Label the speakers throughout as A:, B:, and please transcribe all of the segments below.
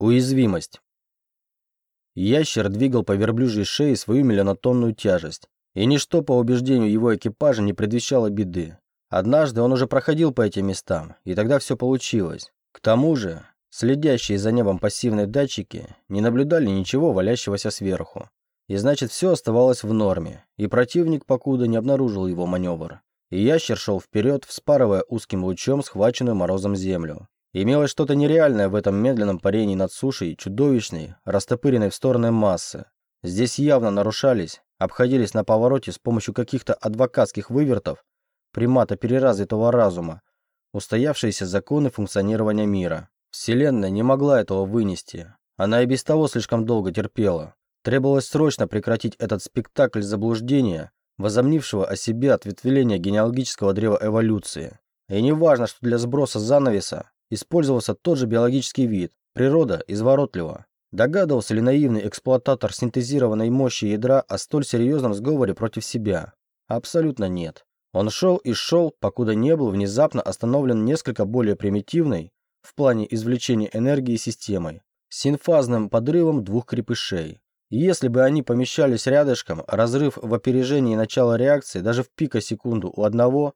A: Уязвимость. Ящер двигал по верблюжьей шее свою миллионотонную тяжесть, и ничто, по убеждению его экипажа, не предвещало беды. Однажды он уже проходил по этим местам, и тогда все получилось. К тому же, следящие за небом пассивные датчики не наблюдали ничего валящегося сверху. И значит, все оставалось в норме, и противник покуда не обнаружил его маневр. И ящер шел вперед, вспарывая узким лучом схваченную морозом землю. Имелось что-то нереальное в этом медленном парении над сушей чудовищной, растопыренной в стороны массы. Здесь явно нарушались, обходились на повороте с помощью каких-то адвокатских вывертов, примата переразвитого разума, устоявшиеся законы функционирования мира. Вселенная не могла этого вынести. Она и без того слишком долго терпела. Требовалось срочно прекратить этот спектакль заблуждения, возомнившего о себе ответвления генеалогического древа эволюции. И не важно, что для сброса занавеса использовался тот же биологический вид, природа изворотлива. Догадывался ли наивный эксплуататор синтезированной мощи ядра о столь серьезном сговоре против себя? Абсолютно нет. Он шел и шел, покуда не был внезапно остановлен несколько более примитивной в плане извлечения энергии системой, синфазным подрывом двух крепышей. Если бы они помещались рядышком, разрыв в опережении начала реакции даже в пикосекунду у одного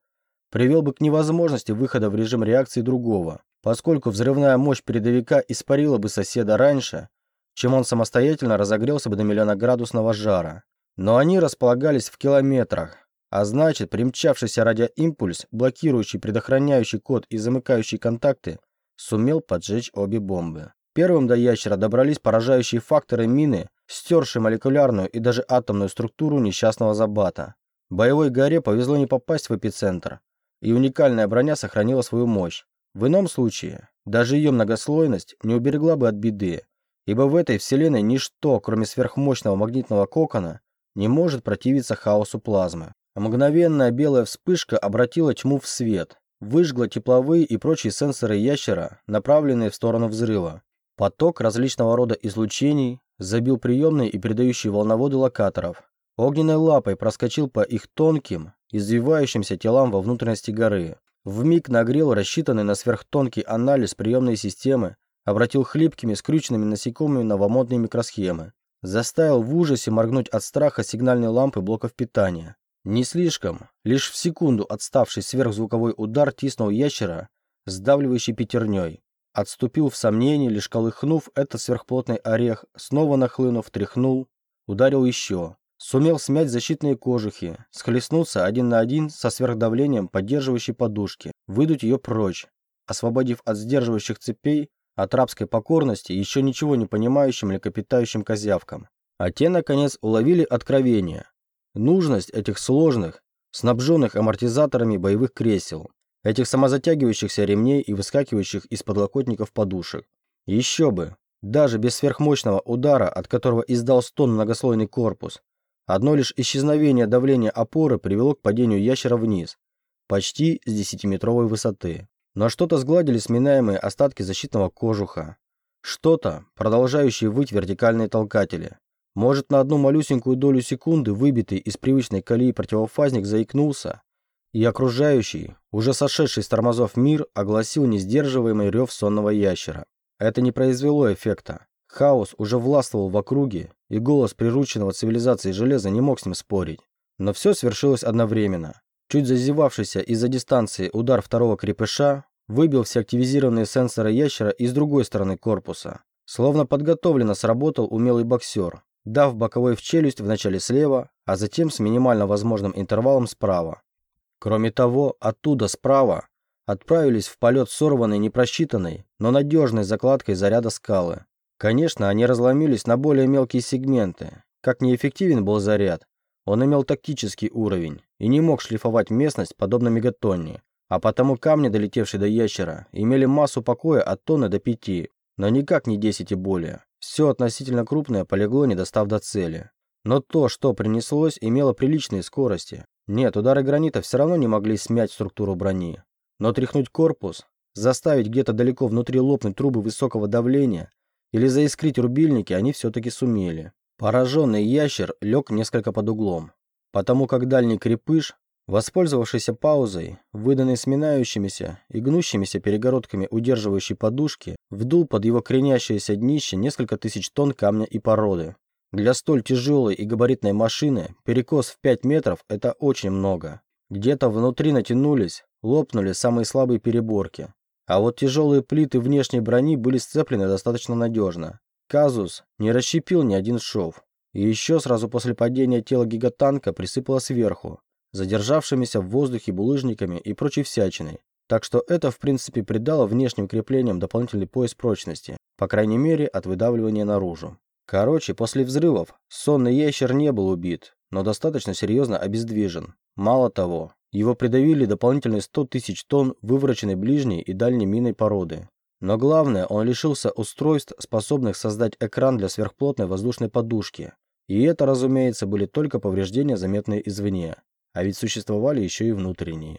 A: привел бы к невозможности выхода в режим реакции другого, поскольку взрывная мощь передовика испарила бы соседа раньше, чем он самостоятельно разогрелся бы до миллиона градусного жара. Но они располагались в километрах, а значит, примчавшийся радиоимпульс, блокирующий предохраняющий код и замыкающий контакты, сумел поджечь обе бомбы. Первым до ящера добрались поражающие факторы мины, стершие молекулярную и даже атомную структуру несчастного забата. Боевой горе повезло не попасть в эпицентр, и уникальная броня сохранила свою мощь. В ином случае, даже ее многослойность не уберегла бы от беды, ибо в этой вселенной ничто, кроме сверхмощного магнитного кокона, не может противиться хаосу плазмы. Мгновенная белая вспышка обратила тьму в свет, выжгла тепловые и прочие сенсоры ящера, направленные в сторону взрыва. Поток различного рода излучений забил приемные и передающие волноводы локаторов. Огненной лапой проскочил по их тонким, извивающимся телам во внутренности горы. Вмиг нагрел рассчитанный на сверхтонкий анализ приемной системы, обратил хлипкими, скрюченными насекомыми новомодные микросхемы. Заставил в ужасе моргнуть от страха сигнальные лампы блоков питания. Не слишком, лишь в секунду отставший сверхзвуковой удар тиснул ящера, сдавливающий пятерней. Отступил в сомнении, лишь колыхнув этот сверхплотный орех, снова нахлынув, тряхнул, ударил еще. Сумел смять защитные кожухи, схлестнуться один на один со сверхдавлением поддерживающей подушки, выдуть ее прочь, освободив от сдерживающих цепей, от рабской покорности еще ничего не понимающим млекопитающим козявкам. А те, наконец, уловили откровение. Нужность этих сложных, снабженных амортизаторами боевых кресел, этих самозатягивающихся ремней и выскакивающих из подлокотников подушек. Еще бы, даже без сверхмощного удара, от которого издал стон многослойный корпус, Одно лишь исчезновение давления опоры привело к падению ящера вниз, почти с десятиметровой высоты. Но что-то сгладили сминаемые остатки защитного кожуха. Что-то, продолжающее выть вертикальные толкатели. Может, на одну малюсенькую долю секунды выбитый из привычной колеи противофазник заикнулся, и окружающий, уже сошедший с тормозов мир, огласил несдерживаемый рев сонного ящера. Это не произвело эффекта. Хаос уже властвовал в округе, и голос прирученного цивилизации железа не мог с ним спорить. Но все свершилось одновременно. Чуть зазевавшийся из-за дистанции удар второго крепыша выбил все активизированные сенсоры ящера из другой стороны корпуса. Словно подготовленно сработал умелый боксер, дав боковой в челюсть вначале слева, а затем с минимально возможным интервалом справа. Кроме того, оттуда справа отправились в полет сорванной непросчитанной, но надежной закладкой заряда скалы. Конечно, они разломились на более мелкие сегменты. Как неэффективен был заряд, он имел тактический уровень и не мог шлифовать местность подобно мегатонне, а потому камни, долетевшие до ящера, имели массу покоя от тонны до пяти, но никак не 10 и более. Все относительно крупное полегло, не достав до цели. Но то, что принеслось, имело приличные скорости. Нет, удары гранита все равно не могли смять структуру брони. Но тряхнуть корпус, заставить где-то далеко внутри лопнуть трубы высокого давления или заискрить рубильники они все-таки сумели. Пораженный ящер лег несколько под углом, потому как дальний крепыш, Воспользовавшись паузой, выданной сминающимися и гнущимися перегородками удерживающей подушки, вдул под его кренящееся днище несколько тысяч тонн камня и породы. Для столь тяжелой и габаритной машины перекос в 5 метров – это очень много. Где-то внутри натянулись, лопнули самые слабые переборки. А вот тяжелые плиты внешней брони были сцеплены достаточно надежно. Казус не расщепил ни один шов. И еще сразу после падения тела гигатанка присыпало сверху, задержавшимися в воздухе булыжниками и прочей всячиной. Так что это, в принципе, придало внешним креплениям дополнительный пояс прочности, по крайней мере, от выдавливания наружу. Короче, после взрывов сонный ящер не был убит, но достаточно серьезно обездвижен. Мало того, его придавили дополнительные 100 тысяч тонн вывороченной ближней и дальней миной породы. Но главное, он лишился устройств, способных создать экран для сверхплотной воздушной подушки. И это, разумеется, были только повреждения, заметные извне. А ведь существовали еще и внутренние.